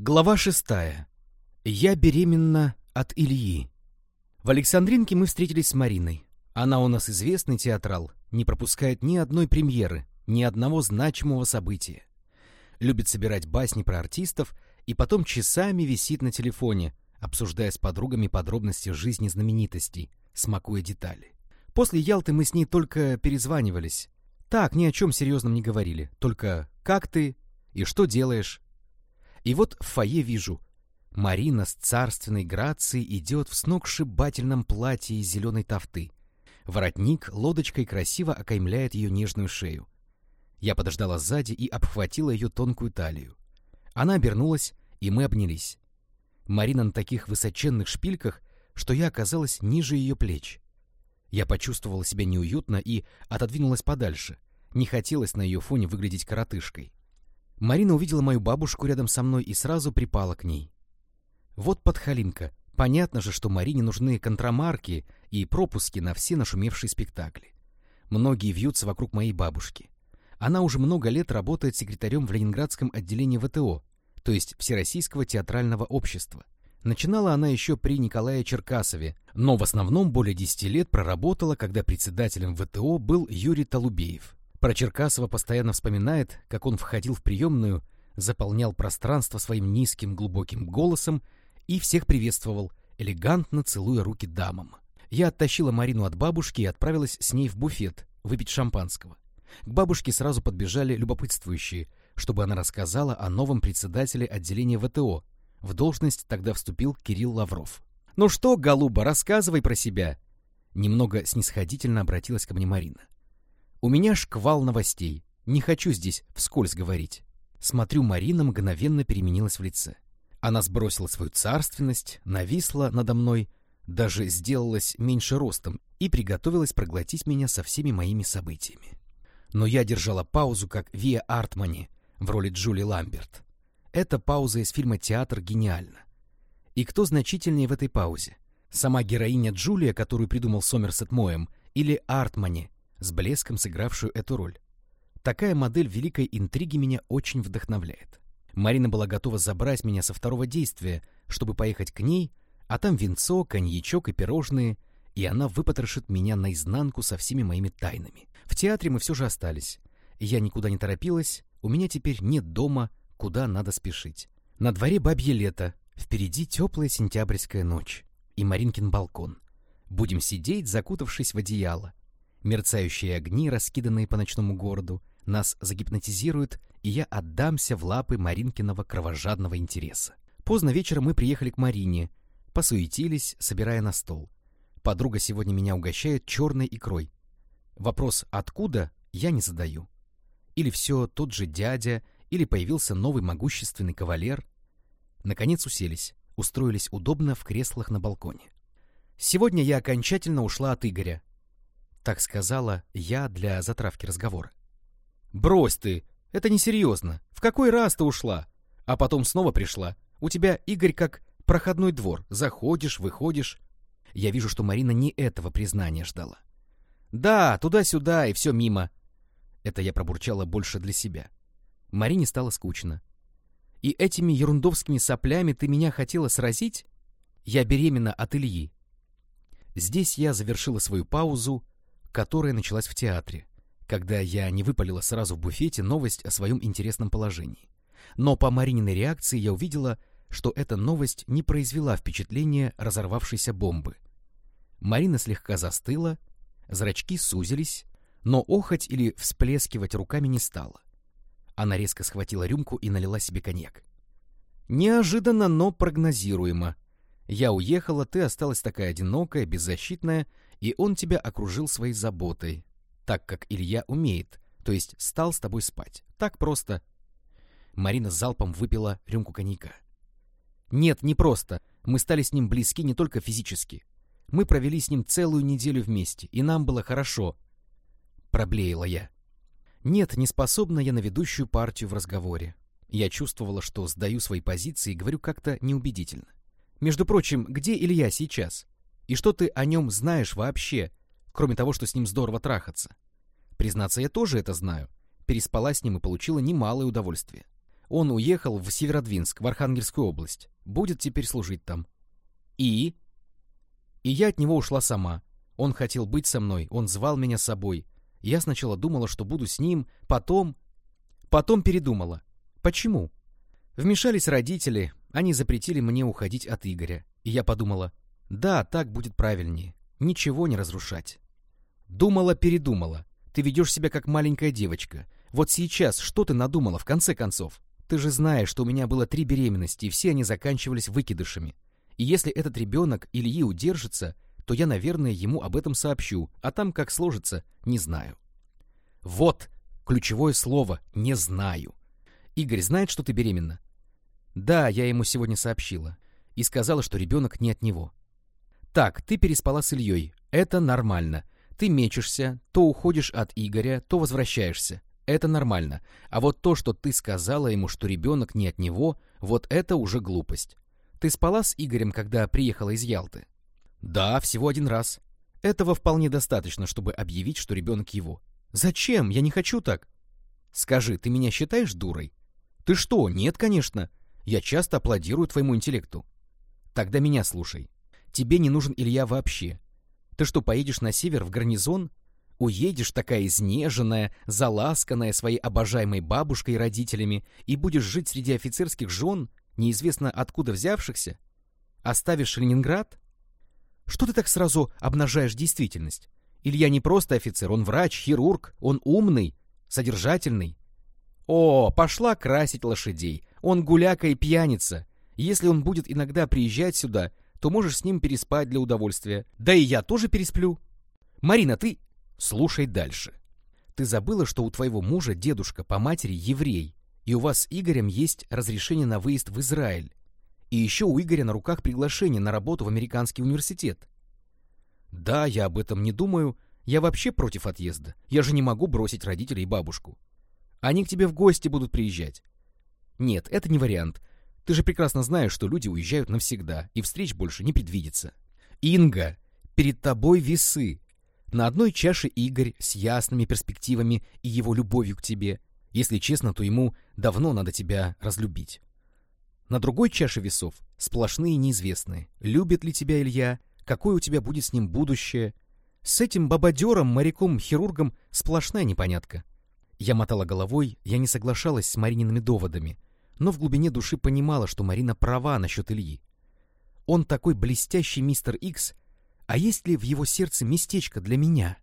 Глава шестая. Я беременна от Ильи. В Александринке мы встретились с Мариной. Она у нас известный театрал, не пропускает ни одной премьеры, ни одного значимого события. Любит собирать басни про артистов и потом часами висит на телефоне, обсуждая с подругами подробности жизни знаменитостей, смакуя детали. После Ялты мы с ней только перезванивались. Так, ни о чем серьезном не говорили, только «как ты?» и «что делаешь?» И вот в фойе вижу. Марина с царственной грацией идет в сногсшибательном платье из зеленой тафты. Воротник лодочкой красиво окаймляет ее нежную шею. Я подождала сзади и обхватила ее тонкую талию. Она обернулась, и мы обнялись. Марина на таких высоченных шпильках, что я оказалась ниже ее плеч. Я почувствовала себя неуютно и отодвинулась подальше. Не хотелось на ее фоне выглядеть коротышкой. Марина увидела мою бабушку рядом со мной и сразу припала к ней. Вот подхалимка. Понятно же, что Марине нужны контрамарки и пропуски на все нашумевшие спектакли. Многие вьются вокруг моей бабушки. Она уже много лет работает секретарем в Ленинградском отделении ВТО, то есть Всероссийского театрального общества. Начинала она еще при Николае Черкасове, но в основном более 10 лет проработала, когда председателем ВТО был Юрий Толубеев. Про Черкасова постоянно вспоминает, как он входил в приемную, заполнял пространство своим низким глубоким голосом и всех приветствовал, элегантно целуя руки дамам. Я оттащила Марину от бабушки и отправилась с ней в буфет выпить шампанского. К бабушке сразу подбежали любопытствующие, чтобы она рассказала о новом председателе отделения ВТО. В должность тогда вступил Кирилл Лавров. «Ну что, голуба, рассказывай про себя!» Немного снисходительно обратилась ко мне Марина. У меня шквал новостей. Не хочу здесь вскользь говорить. Смотрю, Марина мгновенно переменилась в лице. Она сбросила свою царственность, нависла надо мной, даже сделалась меньше ростом и приготовилась проглотить меня со всеми моими событиями. Но я держала паузу, как Виа Артмани в роли Джули Ламберт. Эта пауза из фильма «Театр» гениальна. И кто значительнее в этой паузе? Сама героиня Джулия, которую придумал Сомерсет Моэм, или Артмани, с блеском сыгравшую эту роль. Такая модель великой интриги меня очень вдохновляет. Марина была готова забрать меня со второго действия, чтобы поехать к ней, а там винцо, коньячок и пирожные, и она выпотрошит меня наизнанку со всеми моими тайнами. В театре мы все же остались. Я никуда не торопилась, у меня теперь нет дома, куда надо спешить. На дворе бабье лето, впереди теплая сентябрьская ночь и Маринкин балкон. Будем сидеть, закутавшись в одеяло, Мерцающие огни, раскиданные по ночному городу, нас загипнотизируют, и я отдамся в лапы Маринкиного кровожадного интереса. Поздно вечером мы приехали к Марине, посуетились, собирая на стол. Подруга сегодня меня угощает черной икрой. Вопрос «откуда?» я не задаю. Или все тот же дядя, или появился новый могущественный кавалер. Наконец уселись, устроились удобно в креслах на балконе. Сегодня я окончательно ушла от Игоря, так сказала я для затравки разговора. «Брось ты! Это несерьезно! В какой раз ты ушла? А потом снова пришла. У тебя, Игорь, как проходной двор. Заходишь, выходишь. Я вижу, что Марина не этого признания ждала. Да, туда-сюда и все мимо. Это я пробурчала больше для себя. Марине стало скучно. И этими ерундовскими соплями ты меня хотела сразить? Я беременна от Ильи. Здесь я завершила свою паузу, которая началась в театре, когда я не выпалила сразу в буфете новость о своем интересном положении. Но по Марининой реакции я увидела, что эта новость не произвела впечатления разорвавшейся бомбы. Марина слегка застыла, зрачки сузились, но охоть или всплескивать руками не стала. Она резко схватила рюмку и налила себе коньяк. Неожиданно, но прогнозируемо. Я уехала, ты осталась такая одинокая, беззащитная, и он тебя окружил своей заботой, так как Илья умеет, то есть стал с тобой спать. Так просто. Марина залпом выпила рюмку коньяка. Нет, не просто. Мы стали с ним близки не только физически. Мы провели с ним целую неделю вместе, и нам было хорошо. Проблеяла я. Нет, не способна я на ведущую партию в разговоре. Я чувствовала, что сдаю свои позиции и говорю как-то неубедительно. Между прочим, где Илья сейчас? И что ты о нем знаешь вообще, кроме того, что с ним здорово трахаться? Признаться, я тоже это знаю. Переспала с ним и получила немалое удовольствие. Он уехал в Северодвинск, в Архангельскую область. Будет теперь служить там. И? И я от него ушла сама. Он хотел быть со мной, он звал меня с собой. Я сначала думала, что буду с ним, потом... Потом передумала. Почему? Вмешались родители, они запретили мне уходить от Игоря. И я подумала, да, так будет правильнее. Ничего не разрушать. Думала-передумала. Ты ведешь себя как маленькая девочка. Вот сейчас что ты надумала в конце концов? Ты же знаешь, что у меня было три беременности, и все они заканчивались выкидышами. И если этот ребенок Ильи удержится, то я, наверное, ему об этом сообщу, а там как сложится, не знаю. Вот ключевое слово «не знаю». Игорь знает, что ты беременна? Да, я ему сегодня сообщила. И сказала, что ребенок не от него. Так, ты переспала с Ильей. Это нормально. Ты мечешься, то уходишь от Игоря, то возвращаешься. Это нормально. А вот то, что ты сказала ему, что ребенок не от него, вот это уже глупость. Ты спала с Игорем, когда приехала из Ялты? Да, всего один раз. Этого вполне достаточно, чтобы объявить, что ребенок его. Зачем? Я не хочу так. Скажи, ты меня считаешь дурой? Ты что? Нет, конечно. Я часто аплодирую твоему интеллекту. Тогда меня слушай. Тебе не нужен Илья вообще. Ты что, поедешь на север в гарнизон? Уедешь такая изнеженная, заласканная своей обожаемой бабушкой и родителями и будешь жить среди офицерских жен, неизвестно откуда взявшихся? Оставишь Ленинград? Что ты так сразу обнажаешь действительность? Илья не просто офицер, он врач, хирург, он умный, содержательный. О, пошла красить лошадей. Он гуляка и пьяница. Если он будет иногда приезжать сюда, то можешь с ним переспать для удовольствия. Да и я тоже пересплю. Марина, ты... Слушай дальше. Ты забыла, что у твоего мужа дедушка по матери еврей, и у вас с Игорем есть разрешение на выезд в Израиль. И еще у Игоря на руках приглашение на работу в американский университет. Да, я об этом не думаю. Я вообще против отъезда. Я же не могу бросить родителей и бабушку. Они к тебе в гости будут приезжать. Нет, это не вариант. Ты же прекрасно знаешь, что люди уезжают навсегда, и встреч больше не предвидится. Инга, перед тобой весы. На одной чаше Игорь с ясными перспективами и его любовью к тебе. Если честно, то ему давно надо тебя разлюбить. На другой чаше весов сплошные неизвестные. Любит ли тебя Илья? Какое у тебя будет с ним будущее? С этим бабадером, моряком, хирургом сплошная непонятка. Я мотала головой, я не соглашалась с Мариниными доводами, но в глубине души понимала, что Марина права насчет Ильи. Он такой блестящий мистер Икс, а есть ли в его сердце местечко для меня?